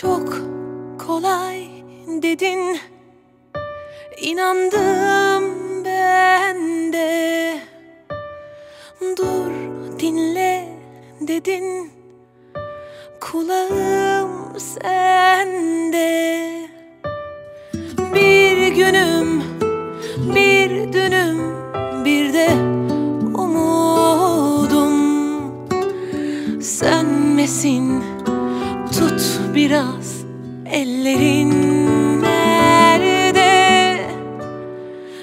Çok kolay dedin. İnandım ben de. Dur dinle dedin. Kulağım sende. Bir günüm biraz ellerin nerede?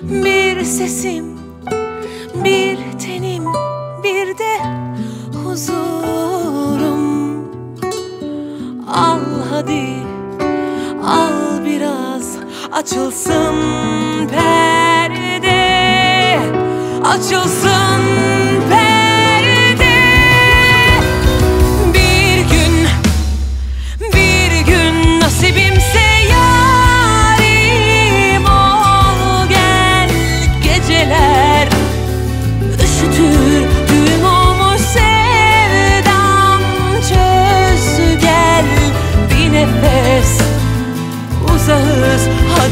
Bir sesim bir tenim bir de huzurum. Al hadi al biraz açılsın perde. Açılsın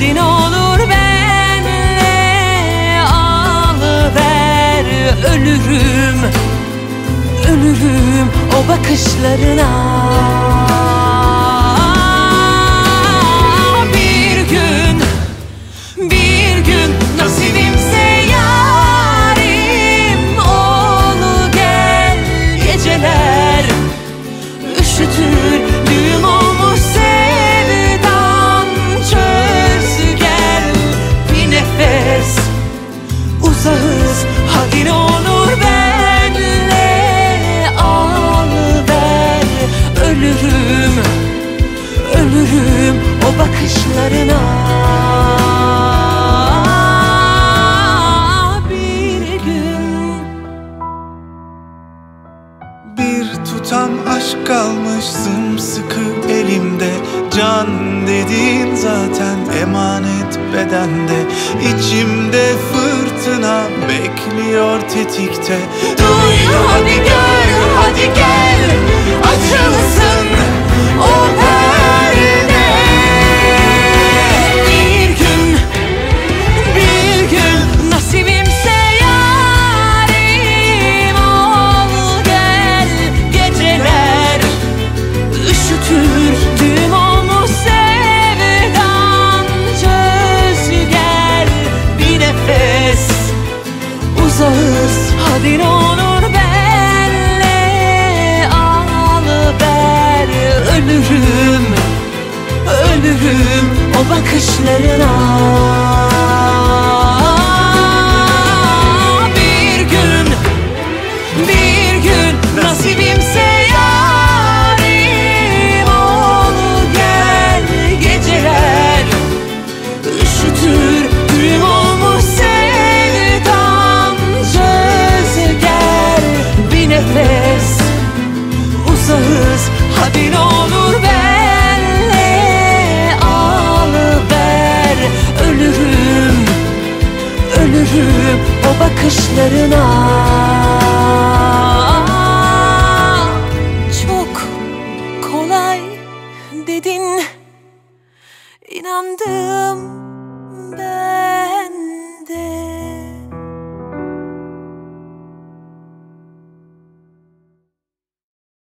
ne olur benle alıver ölürüm ölürüm o bakışlarına ölürüm o bakışlarına. Bir gün Bir tutam aşk kalmış sımsıkı elimde. Can dediğin zaten emanet bedende. İçimde fırtına bekliyor tetikte. Duy hadi gel hadi gel nefes uzağız. Hadi ne olur benle al ver ölürüm ölürüm o bakışlarına ölürüm o bakışlarına. Çok kolay dedin İnandım